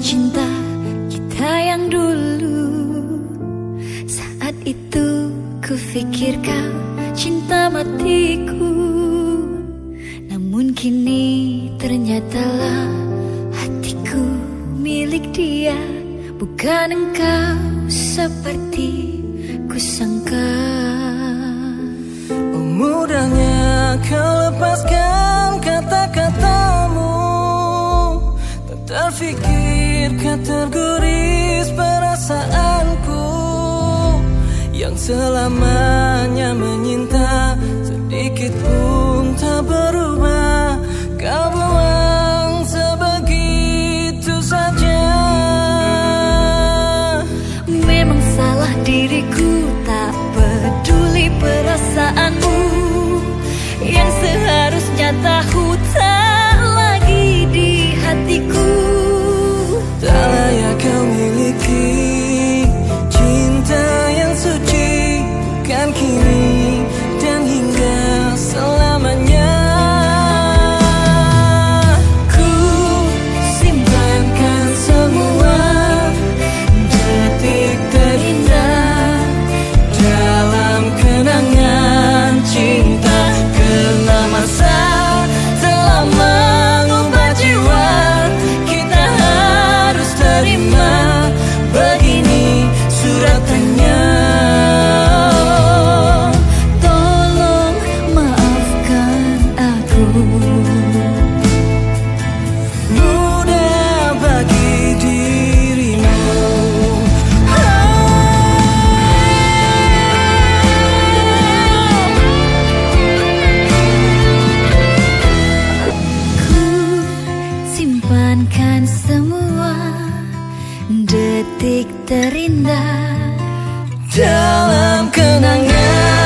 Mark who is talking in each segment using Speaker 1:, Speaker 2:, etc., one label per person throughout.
Speaker 1: cinta kita yang dulu. Saat itu ku pikir kau cinta matiku. Namun kini ternyata lah hatiku milik dia. Bukan engkau seperti ku sangka.
Speaker 2: Oh, Mudahnya Kau terguris perasaanku Yang selamanya menyinta. Sedikit pun tak berubah. Kau buang sebegitu saja.
Speaker 1: Memang salah diriku tak peduli perasaanmu. Yang seharusnya tahu tak lagi di hatiku
Speaker 2: terindah Dalam kenangan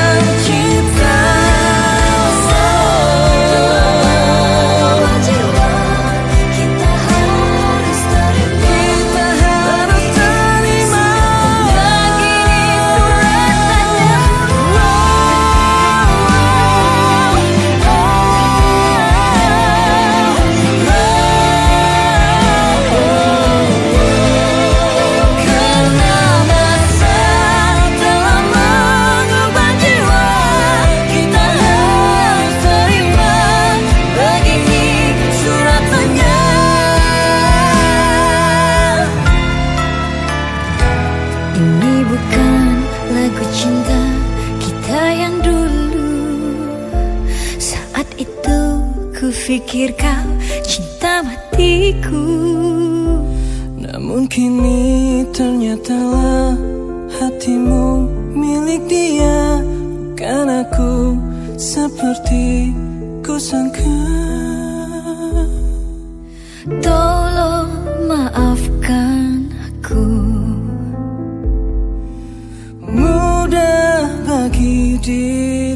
Speaker 2: cinta kita
Speaker 1: yang dulu. Saat itu ku pikir kau cinta matiku.
Speaker 2: Namun kini ternyata lah hatimu milik dia. Bukan aku seperti ku sangka.
Speaker 1: Tolong maaf dear